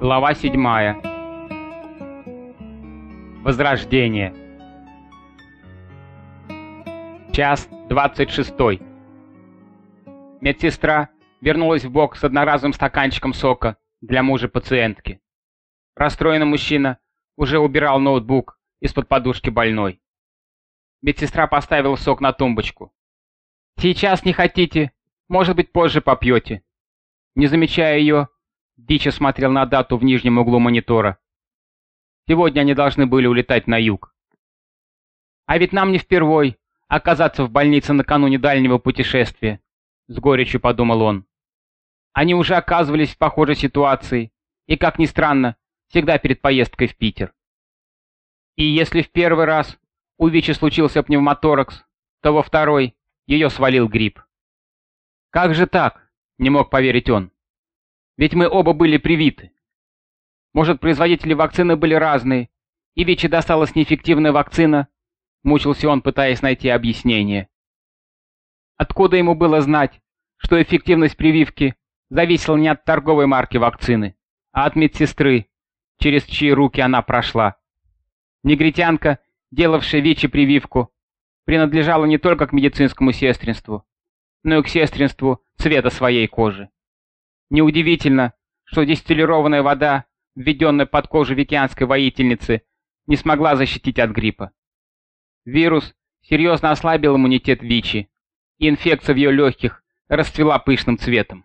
Глава 7. Возрождение. Час 26. Медсестра вернулась в бок с одноразовым стаканчиком сока для мужа пациентки. Расстроенный мужчина уже убирал ноутбук из-под подушки больной. Медсестра поставила сок на тумбочку. «Сейчас не хотите, может быть, позже попьете». Не замечая ее, Дича смотрел на дату в нижнем углу монитора. Сегодня они должны были улетать на юг. А ведь нам не впервой оказаться в больнице накануне дальнего путешествия, с горечью подумал он. Они уже оказывались в похожей ситуации, и, как ни странно, всегда перед поездкой в Питер. И если в первый раз у Вичи случился пневмоторакс, то во второй ее свалил грипп. Как же так? Не мог поверить он. Ведь мы оба были привиты. Может, производители вакцины были разные, и Вичи досталась неэффективная вакцина? Мучился он, пытаясь найти объяснение. Откуда ему было знать, что эффективность прививки зависела не от торговой марки вакцины, а от медсестры, через чьи руки она прошла? Негритянка, делавшая Вичи прививку, принадлежала не только к медицинскому сестринству, но и к сестринству цвета своей кожи. Неудивительно, что дистиллированная вода, введенная под кожу викианской воительницы, не смогла защитить от гриппа. Вирус серьезно ослабил иммунитет Вичи, и инфекция в ее легких расцвела пышным цветом.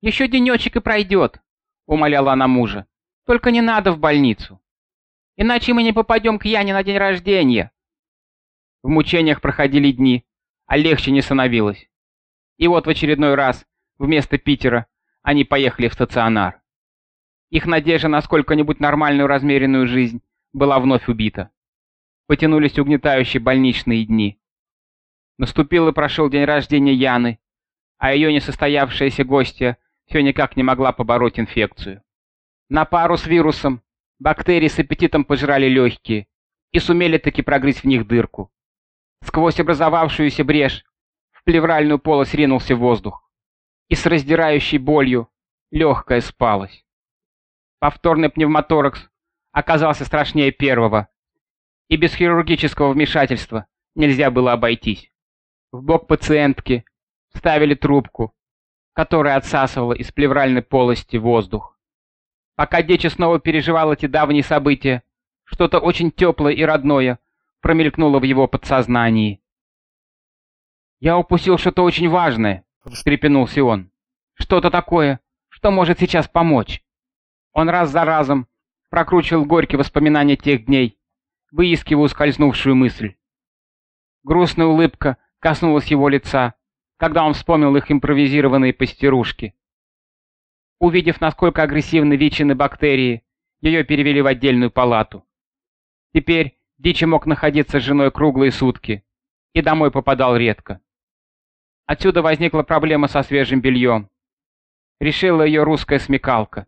«Еще денечек и пройдет», — умоляла она мужа. «Только не надо в больницу. Иначе мы не попадем к Яне на день рождения». В мучениях проходили дни, а легче не становилось. И вот в очередной раз Вместо Питера они поехали в стационар. Их надежда на сколько-нибудь нормальную размеренную жизнь была вновь убита. Потянулись угнетающие больничные дни. Наступил и прошел день рождения Яны, а ее несостоявшаяся гостья все никак не могла побороть инфекцию. На пару с вирусом бактерии с аппетитом пожрали легкие и сумели таки прогрызть в них дырку. Сквозь образовавшуюся брешь в плевральную полость ринулся воздух и с раздирающей болью легкое спалось. Повторный пневмоторакс оказался страшнее первого, и без хирургического вмешательства нельзя было обойтись. В бок пациентки ставили трубку, которая отсасывала из плевральной полости воздух. Пока Дечи снова переживал эти давние события, что-то очень теплое и родное промелькнуло в его подсознании. «Я упустил что-то очень важное», — встрепенулся он. «Что-то такое, что может сейчас помочь». Он раз за разом прокручивал горькие воспоминания тех дней, выискивая ускользнувшую мысль. Грустная улыбка коснулась его лица, когда он вспомнил их импровизированные пастерушки. Увидев, насколько агрессивны ВИЧины бактерии, ее перевели в отдельную палату. Теперь Дичи мог находиться с женой круглые сутки и домой попадал редко. Отсюда возникла проблема со свежим бельем. Решила ее русская смекалка.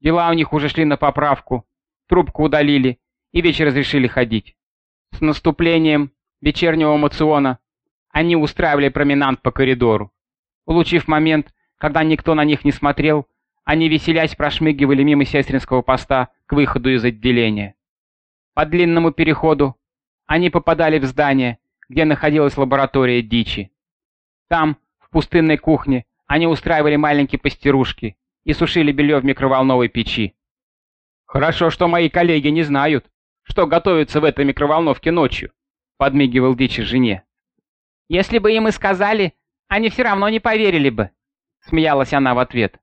Дела у них уже шли на поправку, трубку удалили и вечер разрешили ходить. С наступлением вечернего мациона они устраивали променант по коридору. Улучив момент, когда никто на них не смотрел, они, веселясь, прошмыгивали мимо сестринского поста к выходу из отделения. По длинному переходу они попадали в здание, где находилась лаборатория дичи. Там, в пустынной кухне, они устраивали маленькие пастерушки и сушили белье в микроволновой печи. «Хорошо, что мои коллеги не знают, что готовится в этой микроволновке ночью», — подмигивал Дичи жене. «Если бы им и сказали, они все равно не поверили бы», — смеялась она в ответ.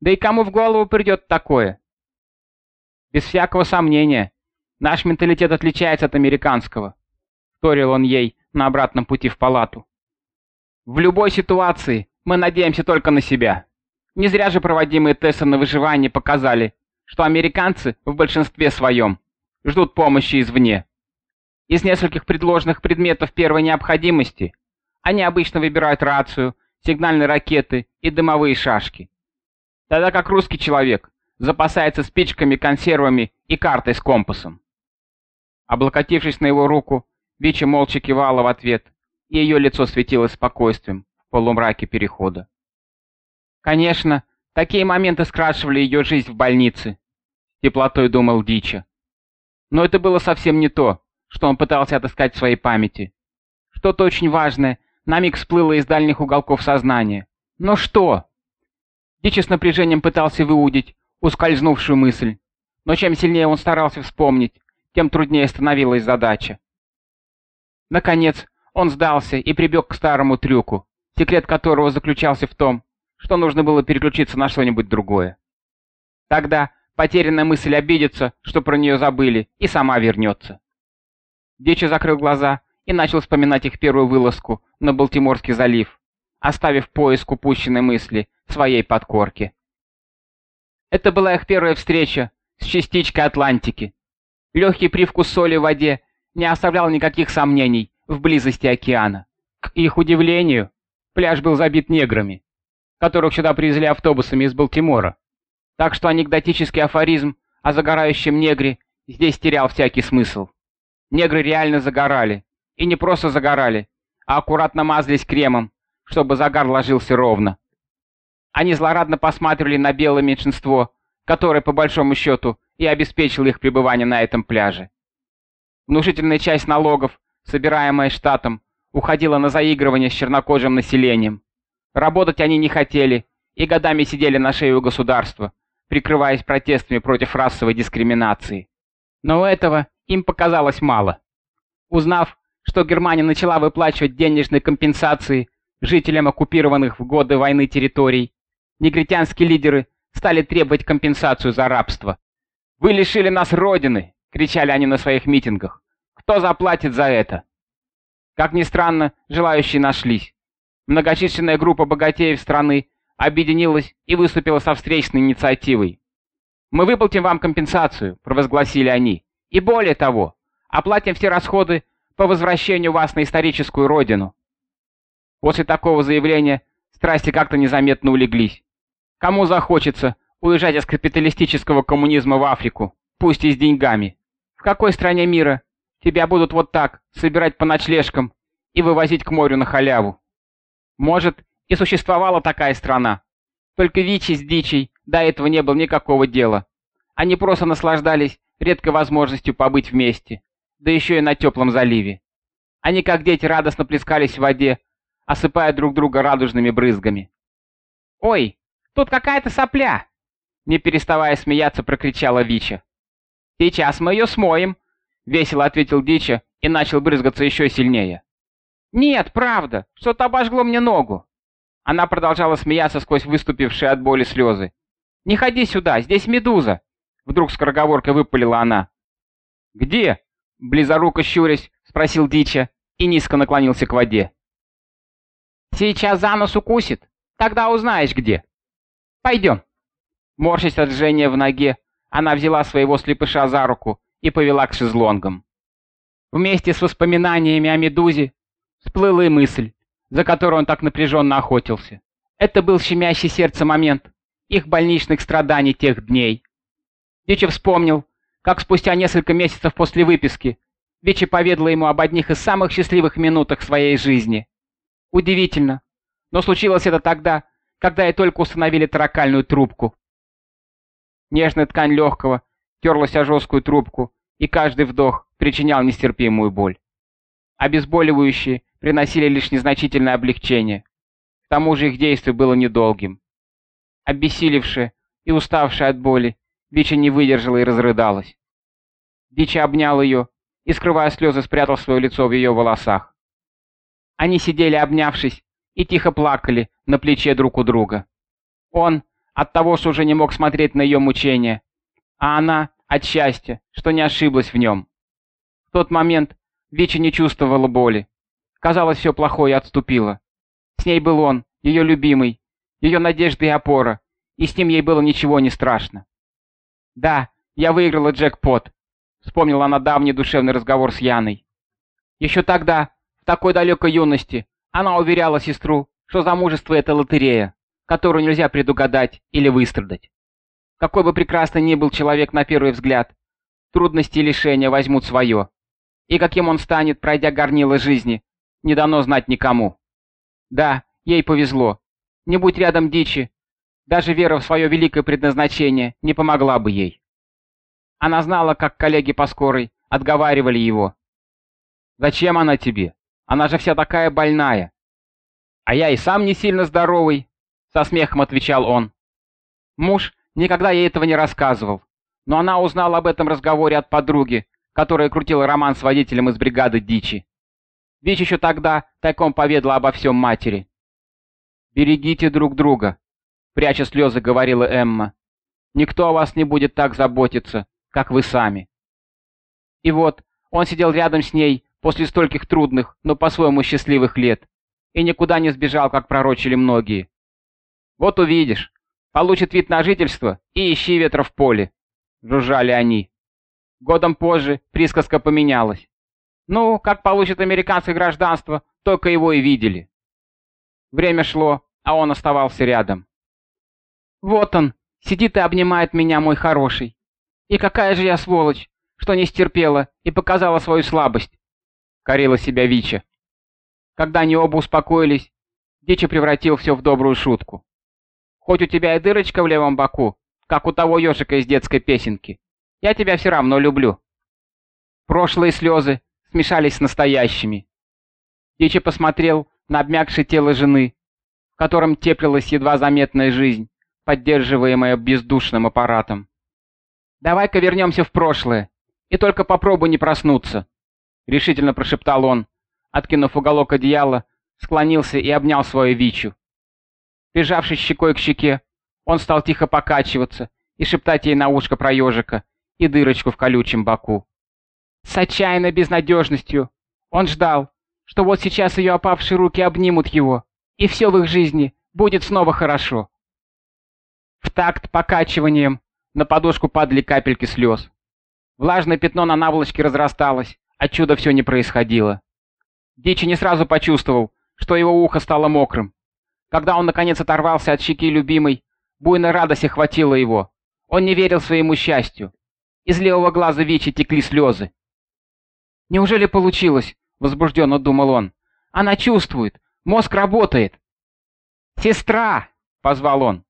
«Да и кому в голову придет такое?» «Без всякого сомнения, наш менталитет отличается от американского», — вторил он ей на обратном пути в палату. В любой ситуации мы надеемся только на себя. Не зря же проводимые тесты на выживание показали, что американцы в большинстве своем ждут помощи извне. Из нескольких предложенных предметов первой необходимости они обычно выбирают рацию, сигнальные ракеты и дымовые шашки. Тогда как русский человек запасается спичками, консервами и картой с компасом. Облокотившись на его руку, Вича молча кивала в ответ, ее лицо светилось спокойствием в полумраке перехода. Конечно, Такие моменты скрашивали ее жизнь в больнице. Теплотой думал Дича. Но это было совсем не то, что он пытался отыскать в своей памяти. Что-то очень важное на миг всплыло из дальних уголков сознания. Но что? Дичи с напряжением пытался выудить ускользнувшую мысль. Но чем сильнее он старался вспомнить, тем труднее становилась задача. Наконец, он сдался и прибег к старому трюку, секрет которого заключался в том, что нужно было переключиться на что-нибудь другое. Тогда потерянная мысль обидится, что про нее забыли, и сама вернется. Дичи закрыл глаза и начал вспоминать их первую вылазку на Балтиморский залив, оставив поиск упущенной мысли своей подкорке. Это была их первая встреча с частичкой Атлантики. Легкий привкус соли в воде не оставлял никаких сомнений в близости океана. К их удивлению, пляж был забит неграми, которых сюда привезли автобусами из Балтимора. Так что анекдотический афоризм о загорающем негре здесь терял всякий смысл. Негры реально загорали. И не просто загорали, а аккуратно мазались кремом, чтобы загар ложился ровно. Они злорадно посматривали на белое меньшинство, которое, по большому счету, и обеспечило их пребывание на этом пляже. Внушительная часть налогов, собираемая штатом, уходила на заигрывание с чернокожим населением. Работать они не хотели и годами сидели на шее у государства, прикрываясь протестами против расовой дискриминации. Но этого им показалось мало. Узнав, что Германия начала выплачивать денежные компенсации жителям оккупированных в годы войны территорий, негритянские лидеры стали требовать компенсацию за рабство. «Вы лишили нас Родины!» — кричали они на своих митингах. «Кто заплатит за это?» Как ни странно, желающие нашлись. Многочисленная группа богатеев страны объединилась и выступила со встречной инициативой. «Мы выплатим вам компенсацию», — провозгласили они. «И более того, оплатим все расходы по возвращению вас на историческую родину». После такого заявления страсти как-то незаметно улеглись. Кому захочется уезжать из капиталистического коммунизма в Африку, пусть и с деньгами? В какой стране мира тебя будут вот так собирать по ночлежкам и вывозить к морю на халяву? Может, и существовала такая страна. Только Вичи с Дичей до этого не было никакого дела. Они просто наслаждались редкой возможностью побыть вместе, да еще и на теплом заливе. Они, как дети, радостно плескались в воде, осыпая друг друга радужными брызгами. «Ой, тут какая-то сопля!» Не переставая смеяться, прокричала Вича. «Сейчас мы ее смоем!» — весело ответил Дича и начал брызгаться еще сильнее. «Нет, правда, что-то обожгло мне ногу!» Она продолжала смеяться сквозь выступившие от боли слезы. «Не ходи сюда, здесь медуза!» Вдруг скороговоркой выпалила она. «Где?» — близоруко щурясь, спросил Дича и низко наклонился к воде. «Сейчас за нос укусит, тогда узнаешь где. Пойдем». Морщась от жжения в ноге, она взяла своего слепыша за руку и повела к шезлонгам. Вместе с воспоминаниями о медузе всплыла и мысль, за которой он так напряженно охотился. Это был щемящий сердце момент их больничных страданий тех дней. Дичи вспомнил, как спустя несколько месяцев после выписки Вичи поведала ему об одних из самых счастливых минутах своей жизни. Удивительно, но случилось это тогда, когда ей только установили таракальную трубку. Нежная ткань легкого терлась о жесткую трубку, и каждый вдох причинял нестерпимую боль. Обезболивающие приносили лишь незначительное облегчение. К тому же их действие было недолгим. Обессилевшая и уставшая от боли, Бича не выдержала и разрыдалась. Бича обнял ее и, скрывая слезы, спрятал свое лицо в ее волосах. Они сидели, обнявшись, и тихо плакали на плече друг у друга. Он от того, что уже не мог смотреть на ее мучения, а она от счастья, что не ошиблась в нем. В тот момент Вича не чувствовала боли. Казалось, все плохое отступило. С ней был он, ее любимый, ее надежда и опора, и с ним ей было ничего не страшно. «Да, я выиграла джекпот», — вспомнила она давний душевный разговор с Яной. Еще тогда, в такой далекой юности, она уверяла сестру, что замужество — это лотерея, которую нельзя предугадать или выстрадать. Какой бы прекрасный ни был человек на первый взгляд, трудности и лишения возьмут свое. И каким он станет, пройдя горнило жизни, не дано знать никому. Да, ей повезло. Не будь рядом дичи, Даже вера в свое великое предназначение не помогла бы ей. Она знала, как коллеги по скорой отговаривали его. «Зачем она тебе? Она же вся такая больная». «А я и сам не сильно здоровый», — со смехом отвечал он. Муж никогда ей этого не рассказывал, но она узнала об этом разговоре от подруги, которая крутила роман с водителем из бригады дичи. Вич еще тогда тайком поведала обо всем матери. «Берегите друг друга», — пряча слезы говорила Эмма. «Никто о вас не будет так заботиться, как вы сами». И вот он сидел рядом с ней после стольких трудных, но по-своему счастливых лет, и никуда не сбежал, как пророчили многие. «Вот увидишь, получит вид на жительство и ищи ветра в поле», — жужжали они. Годом позже присказка поменялась. Ну, как получит американское гражданство, только его и видели. Время шло, а он оставался рядом. Вот он, сидит и обнимает меня, мой хороший. И какая же я сволочь, что не стерпела и показала свою слабость. Корила себя Вича. Когда они оба успокоились, Дичи превратил все в добрую шутку. Хоть у тебя и дырочка в левом боку, как у того ежика из детской песенки, я тебя все равно люблю. Прошлые слезы смешались с настоящими. Дичи посмотрел на обмякшее тело жены, в котором теплилась едва заметная жизнь, поддерживаемая бездушным аппаратом. «Давай-ка вернемся в прошлое, и только попробуй не проснуться», — решительно прошептал он, откинув уголок одеяла, склонился и обнял свою Вичу. Прижавшись щекой к щеке, он стал тихо покачиваться и шептать ей на ушко про ежика и дырочку в колючем боку. С отчаянной безнадежностью он ждал, что вот сейчас ее опавшие руки обнимут его, и все в их жизни будет снова хорошо. В такт покачиванием на подушку падали капельки слез. Влажное пятно на наволочке разрасталось, а чуда все не происходило. Дичи не сразу почувствовал, что его ухо стало мокрым. Когда он наконец оторвался от щеки любимой, буйная радость охватила его. Он не верил своему счастью. Из левого глаза Вичи текли слезы. Неужели получилось? Возбужденно думал он. Она чувствует. Мозг работает. «Сестра!» — позвал он.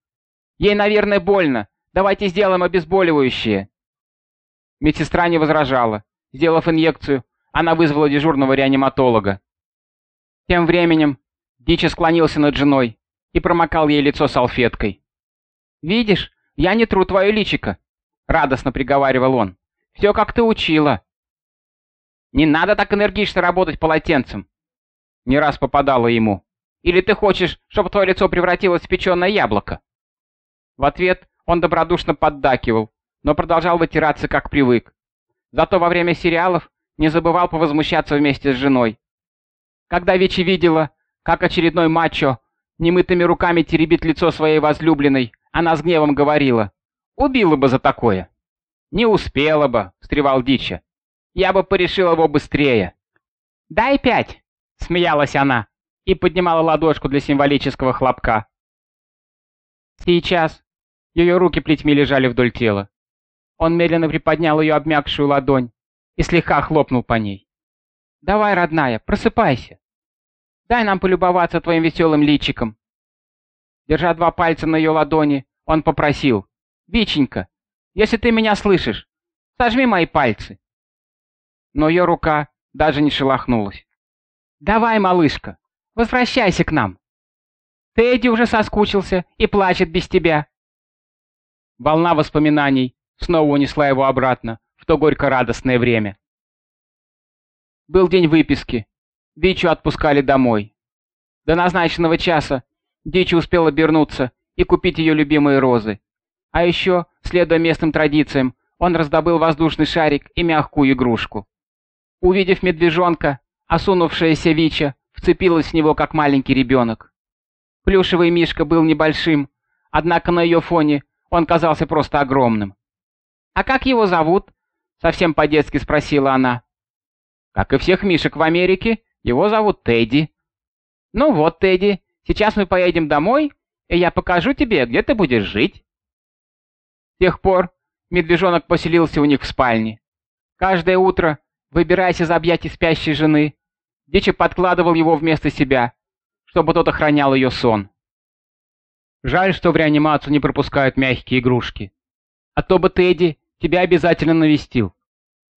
«Ей, наверное, больно. Давайте сделаем обезболивающее». Медсестра не возражала. Сделав инъекцию, она вызвала дежурного реаниматолога. Тем временем Дичи склонился над женой и промокал ей лицо салфеткой. «Видишь, я не тру твое личико», — радостно приговаривал он. «Все, как ты учила». Не надо так энергично работать полотенцем. Не раз попадало ему. Или ты хочешь, чтобы твое лицо превратилось в печеное яблоко? В ответ он добродушно поддакивал, но продолжал вытираться, как привык. Зато во время сериалов не забывал повозмущаться вместе с женой. Когда Вичи видела, как очередной мачо немытыми руками теребит лицо своей возлюбленной, она с гневом говорила, «Убила бы за такое». «Не успела бы», — встревал Дича. Я бы порешил его быстрее. «Дай пять!» — смеялась она и поднимала ладошку для символического хлопка. Сейчас ее руки плетьми лежали вдоль тела. Он медленно приподнял ее обмякшую ладонь и слегка хлопнул по ней. «Давай, родная, просыпайся. Дай нам полюбоваться твоим веселым личиком». Держа два пальца на ее ладони, он попросил. «Виченька, если ты меня слышишь, сожми мои пальцы» но ее рука даже не шелохнулась. «Давай, малышка, возвращайся к нам. Тедди уже соскучился и плачет без тебя». Волна воспоминаний снова унесла его обратно в то горько-радостное время. Был день выписки. Дичу отпускали домой. До назначенного часа Дичи успел обернуться и купить ее любимые розы. А еще, следуя местным традициям, он раздобыл воздушный шарик и мягкую игрушку. Увидев медвежонка, осунувшаяся Вича вцепилась в него, как маленький ребенок. Плюшевый мишка был небольшим, однако на ее фоне он казался просто огромным. «А как его зовут?» — совсем по-детски спросила она. «Как и всех мишек в Америке, его зовут Тедди». «Ну вот, Тедди, сейчас мы поедем домой, и я покажу тебе, где ты будешь жить». С тех пор медвежонок поселился у них в спальне. Каждое утро Выбираясь из объятий спящей жены, Дичи подкладывал его вместо себя, чтобы тот охранял ее сон. Жаль, что в реанимацию не пропускают мягкие игрушки. А то бы Тедди тебя обязательно навестил.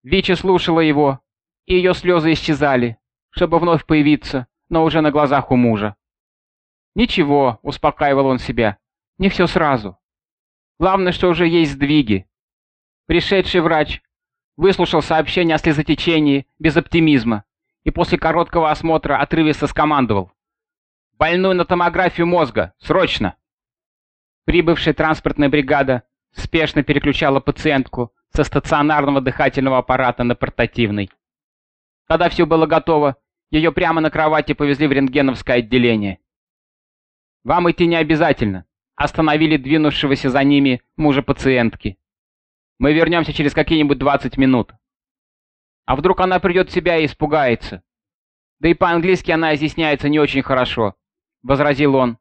Вича слушала его, и ее слезы исчезали, чтобы вновь появиться, но уже на глазах у мужа. «Ничего», — успокаивал он себя, — «не все сразу. Главное, что уже есть сдвиги». Пришедший врач выслушал сообщение о слезотечении без оптимизма и после короткого осмотра отрывисто скомандовал. «Больную на томографию мозга! Срочно!» Прибывшая транспортная бригада спешно переключала пациентку со стационарного дыхательного аппарата на портативный. Когда все было готово, ее прямо на кровати повезли в рентгеновское отделение. «Вам идти не обязательно», — остановили двинувшегося за ними мужа пациентки. «Мы вернемся через какие-нибудь 20 минут». А вдруг она придет в себя и испугается? Да и по-английски она изъясняется не очень хорошо, — возразил он,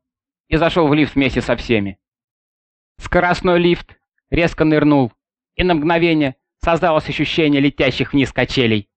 и зашел в лифт вместе со всеми. Скоростной лифт резко нырнул, и на мгновение создалось ощущение летящих вниз качелей.